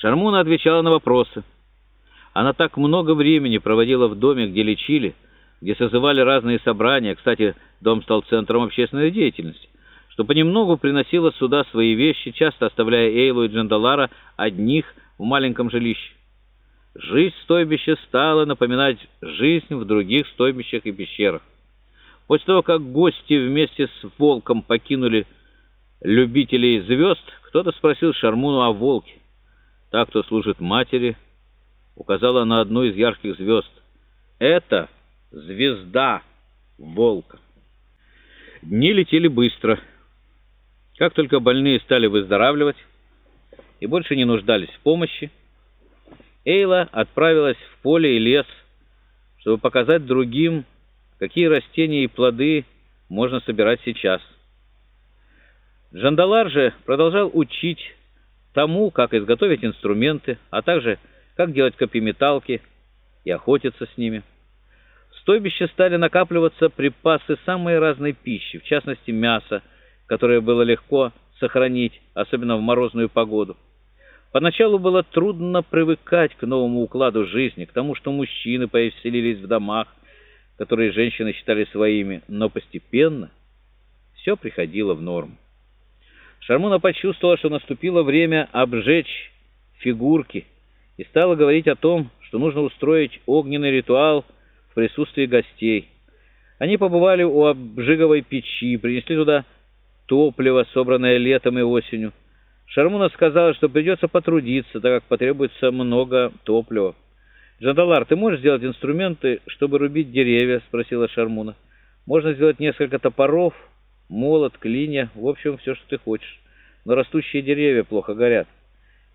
Шармуна отвечала на вопросы. Она так много времени проводила в доме, где лечили, где созывали разные собрания, кстати, дом стал центром общественной деятельности, что понемногу приносила сюда свои вещи, часто оставляя Эйлу и Джандалара одних в маленьком жилище. Жизнь стойбища стала напоминать жизнь в других стойбищах и пещерах. После того, как гости вместе с волком покинули любителей звезд, кто-то спросил Шармуну о волке. Так, кто служит матери, указала на одну из ярких звезд. Это звезда волка. Дни летели быстро. Как только больные стали выздоравливать и больше не нуждались в помощи, Эйла отправилась в поле и лес, чтобы показать другим, какие растения и плоды можно собирать сейчас. Джандалар же продолжал учить тому, как изготовить инструменты, а также как делать копьеметалки и охотиться с ними. В стойбище стали накапливаться припасы самой разной пищи, в частности мясо, которое было легко сохранить, особенно в морозную погоду. Поначалу было трудно привыкать к новому укладу жизни, к тому, что мужчины поселились в домах, которые женщины считали своими, но постепенно все приходило в норму. Шармуна почувствовала, что наступило время обжечь фигурки и стала говорить о том, что нужно устроить огненный ритуал в присутствии гостей. Они побывали у обжиговой печи, принесли туда топливо, собранное летом и осенью. Шармуна сказала, что придется потрудиться, так как потребуется много топлива. «Джандалар, ты можешь сделать инструменты, чтобы рубить деревья?» — спросила Шармуна. «Можно сделать несколько топоров, молот, клинья, в общем, все, что ты хочешь. Но растущие деревья плохо горят.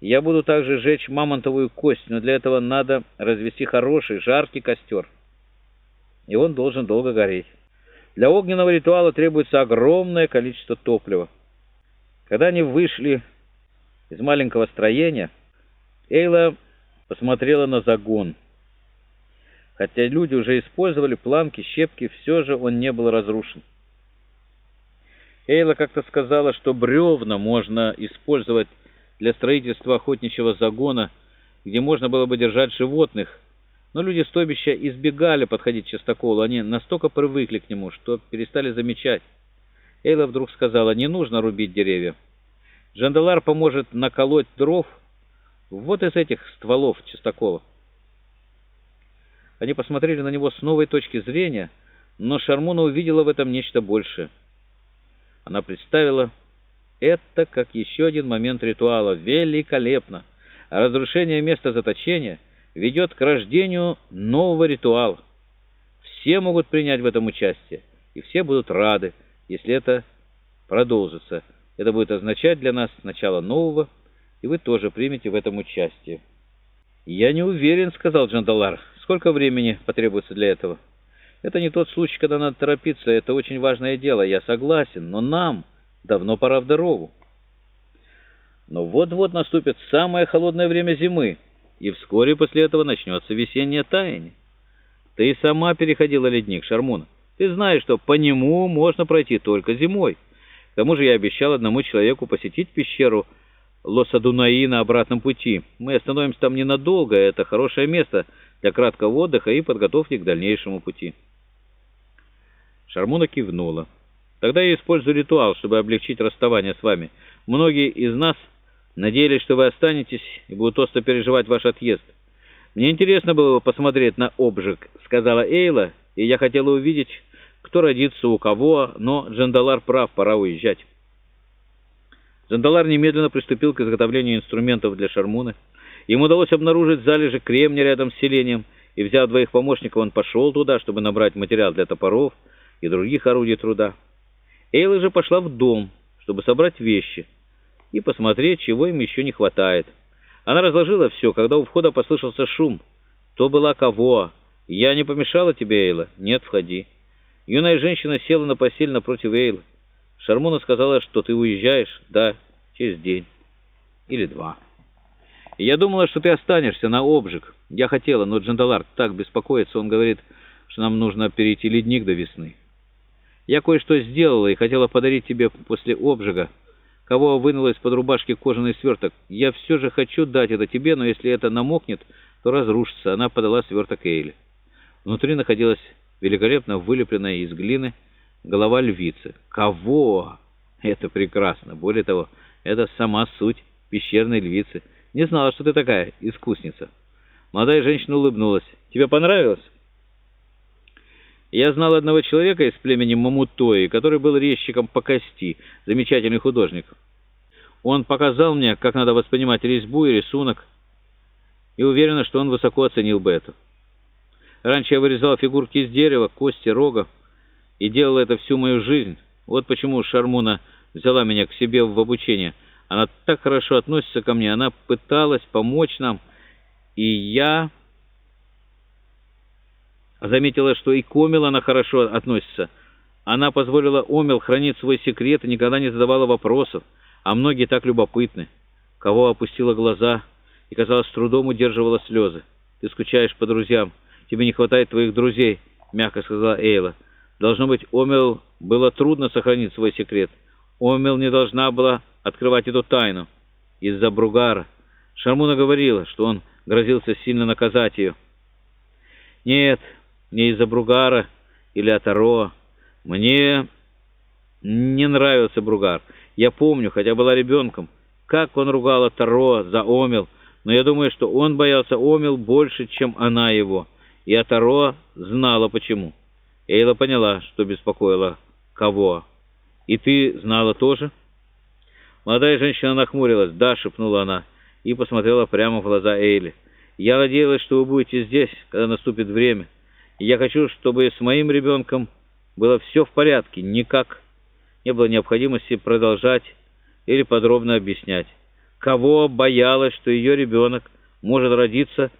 Я буду также жечь мамонтовую кость, но для этого надо развести хороший, жаркий костер. И он должен долго гореть. Для огненного ритуала требуется огромное количество топлива. Когда они вышли из маленького строения, Эйла посмотрела на загон. Хотя люди уже использовали планки, щепки, все же он не был разрушен. Эйла как-то сказала, что бревна можно использовать для строительства охотничьего загона, где можно было бы держать животных, но люди стойбища избегали подходить к частоколу, они настолько привыкли к нему, что перестали замечать. Эйла вдруг сказала, не нужно рубить деревья. Джандалар поможет наколоть дров вот из этих стволов частокола. Они посмотрели на него с новой точки зрения, но Шармуна увидела в этом нечто большее. Она представила это как еще один момент ритуала. Великолепно! Разрушение места заточения ведет к рождению нового ритуала. Все могут принять в этом участие, и все будут рады, если это продолжится. Это будет означать для нас начало нового, и вы тоже примете в этом участие. «Я не уверен», — сказал Джандалар. «Сколько времени потребуется для этого?» «Это не тот случай, когда надо торопиться. Это очень важное дело. Я согласен. Но нам давно пора в дорогу». Но вот-вот наступит самое холодное время зимы, и вскоре после этого начнется весеннее таяние. Ты сама переходила ледник, Шармуна. Ты знаешь, что по нему можно пройти только зимой. К тому же я обещал одному человеку посетить пещеру Лосадунаи на обратном пути. Мы остановимся там ненадолго, это хорошее место для краткого отдыха и подготовки к дальнейшему пути. Шармуна кивнула. Тогда я использую ритуал, чтобы облегчить расставание с вами. Многие из нас надеялись, что вы останетесь и будут остро переживать ваш отъезд. Мне интересно было бы посмотреть на обжиг, сказала Эйла, и я хотела увидеть, кто родится у кого, но Джандалар прав, пора уезжать. Джандалар немедленно приступил к изготовлению инструментов для Шармуны. Ему удалось обнаружить залежи кремня рядом с селением, и, взяв двоих помощников, он пошел туда, чтобы набрать материал для топоров и других орудий труда. Эйла же пошла в дом, чтобы собрать вещи и посмотреть, чего им еще не хватает. Она разложила все, когда у входа послышался шум. То была кого? «Я не помешала тебе, Эйла?» «Нет, входи». Юная женщина села на постель напротив Эйлы. Шармона сказала, что ты уезжаешь, да, через день или два. Я думала, что ты останешься на обжиг. Я хотела, но Джандалар так беспокоится, он говорит, что нам нужно перейти ледник до весны. Я кое-что сделала и хотела подарить тебе после обжига. Кого вынула из-под рубашки кожаный сверток. «Я все же хочу дать это тебе, но если это намокнет, то разрушится». Она подала сверток Эйли. Внутри находилась великолепно вылепленная из глины голова львицы. «Кого?» «Это прекрасно. Более того, это сама суть пещерной львицы. Не знала, что ты такая искусница». Молодая женщина улыбнулась. «Тебе понравилось?» Я знал одного человека из племени Мамутои, который был резчиком по кости, замечательный художник. Он показал мне, как надо воспринимать резьбу и рисунок, и уверена, что он высоко оценил бы это. Раньше я вырезал фигурки из дерева, кости, рога, и делал это всю мою жизнь. Вот почему Шармуна взяла меня к себе в обучение. Она так хорошо относится ко мне, она пыталась помочь нам, и я заметила, что и к Омел она хорошо относится. Она позволила Омел хранить свой секрет и никогда не задавала вопросов, а многие так любопытны. Кого опустила глаза и, казалось, с трудом удерживала слезы. «Ты скучаешь по друзьям. Тебе не хватает твоих друзей», — мягко сказала Эйла. «Должно быть, Омел было трудно сохранить свой секрет. Омел не должна была открывать эту тайну из-за Бругара. Шармуна говорила, что он грозился сильно наказать ее. Нет, не из-за Бругара или Атаро. Мне не нравился Бругар. Я помню, хотя была ребенком, как он ругал Атаро за Омел, но я думаю, что он боялся Омел больше, чем она его, и Атаро знала почему. Эйла поняла, что беспокоило кого. «И ты знала тоже?» Молодая женщина нахмурилась. «Да», — шепнула она, и посмотрела прямо в глаза Эйли. «Я надеялась, что вы будете здесь, когда наступит время. Я хочу, чтобы с моим ребенком было все в порядке, никак не было необходимости продолжать или подробно объяснять. Кого боялась, что ее ребенок может родиться